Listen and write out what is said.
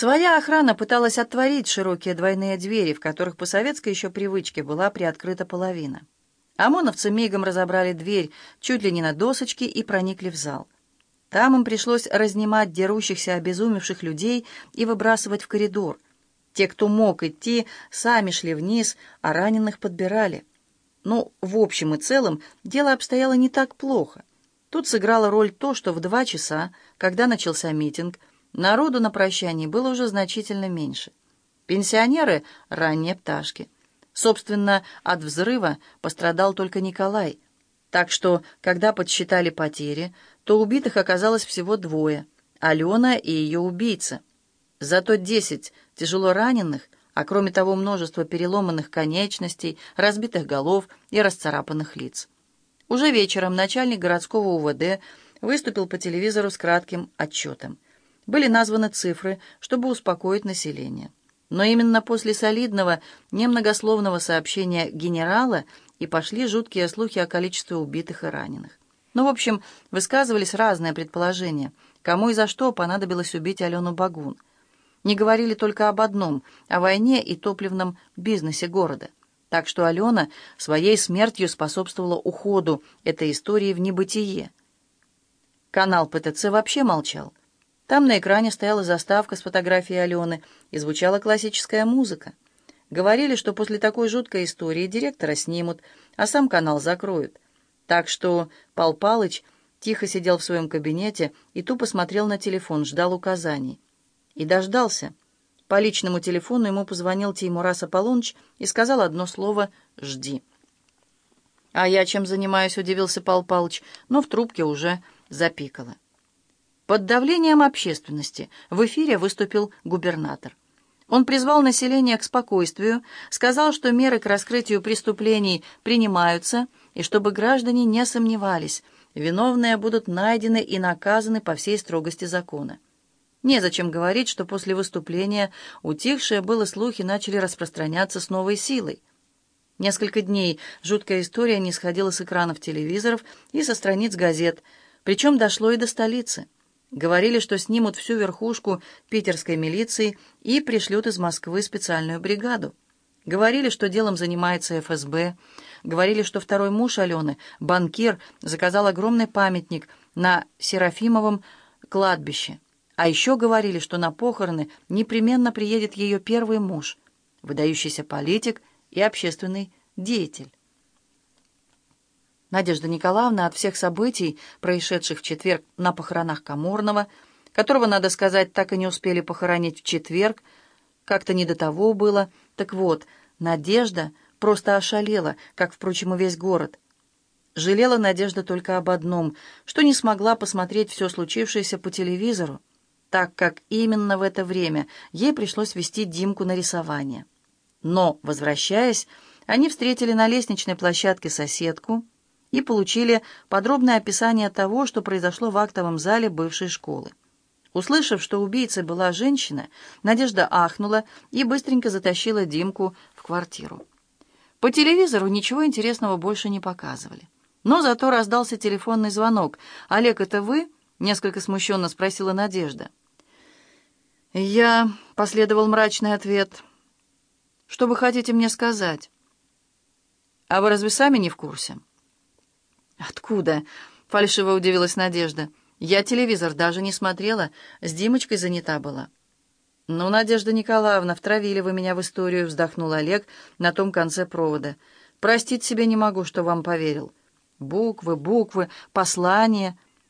Своя охрана пыталась отворить широкие двойные двери, в которых по советской еще привычке была приоткрыта половина. ОМОНовцы мигом разобрали дверь чуть ли не на досочке и проникли в зал. Там им пришлось разнимать дерущихся, обезумевших людей и выбрасывать в коридор. Те, кто мог идти, сами шли вниз, а раненых подбирали. Ну, в общем и целом дело обстояло не так плохо. Тут сыграла роль то, что в два часа, когда начался митинг, народу на прощании было уже значительно меньше. Пенсионеры — ранние пташки. Собственно, от взрыва пострадал только Николай. Так что, когда подсчитали потери, то убитых оказалось всего двое — Алена и ее убийца. Зато десять тяжело раненых, а кроме того множество переломанных конечностей, разбитых голов и расцарапанных лиц. Уже вечером начальник городского УВД выступил по телевизору с кратким отчетом. Были названы цифры, чтобы успокоить население. Но именно после солидного, немногословного сообщения генерала и пошли жуткие слухи о количестве убитых и раненых. Ну, в общем, высказывались разные предположения, кому и за что понадобилось убить Алену Багун. Не говорили только об одном — о войне и топливном бизнесе города. Так что Алена своей смертью способствовала уходу этой истории в небытие. Канал ПТЦ вообще молчал. Там на экране стояла заставка с фотографией Алены и звучала классическая музыка. Говорили, что после такой жуткой истории директора снимут, а сам канал закроют. Так что Пал Палыч тихо сидел в своем кабинете и тупо смотрел на телефон, ждал указаний. И дождался. По личному телефону ему позвонил Теймурас Аполлоныч и сказал одно слово «Жди». «А я чем занимаюсь?» — удивился Пал Палыч, но в трубке уже запикало. Под давлением общественности в эфире выступил губернатор. Он призвал население к спокойствию, сказал, что меры к раскрытию преступлений принимаются — и чтобы граждане не сомневались, виновные будут найдены и наказаны по всей строгости закона. Незачем говорить, что после выступления утихшие было слухи начали распространяться с новой силой. Несколько дней жуткая история не сходила с экранов телевизоров и со страниц газет, причем дошло и до столицы. Говорили, что снимут всю верхушку питерской милиции и пришлют из Москвы специальную бригаду. Говорили, что делом занимается ФСБ. Говорили, что второй муж Алены, банкир, заказал огромный памятник на Серафимовом кладбище. А еще говорили, что на похороны непременно приедет ее первый муж, выдающийся политик и общественный деятель. Надежда Николаевна от всех событий, происшедших в четверг на похоронах Каморного, которого, надо сказать, так и не успели похоронить в четверг, как-то не до того было. Так вот, Надежда просто ошалела, как, впрочем, и весь город. Жалела Надежда только об одном, что не смогла посмотреть все случившееся по телевизору, так как именно в это время ей пришлось вести Димку на рисование. Но, возвращаясь, они встретили на лестничной площадке соседку и получили подробное описание того, что произошло в актовом зале бывшей школы. Услышав, что убийцей была женщина, Надежда ахнула и быстренько затащила Димку в квартиру. По телевизору ничего интересного больше не показывали. Но зато раздался телефонный звонок. «Олег, это вы?» — несколько смущенно спросила Надежда. «Я...» — последовал мрачный ответ. «Что вы хотите мне сказать?» «А вы разве сами не в курсе?» «Откуда?» — фальшиво удивилась Надежда. Я телевизор даже не смотрела, с Димочкой занята была. «Ну, Надежда Николаевна, втравили вы меня в историю», — вздохнул Олег на том конце провода. «Простить себе не могу, что вам поверил. Буквы, буквы, послания —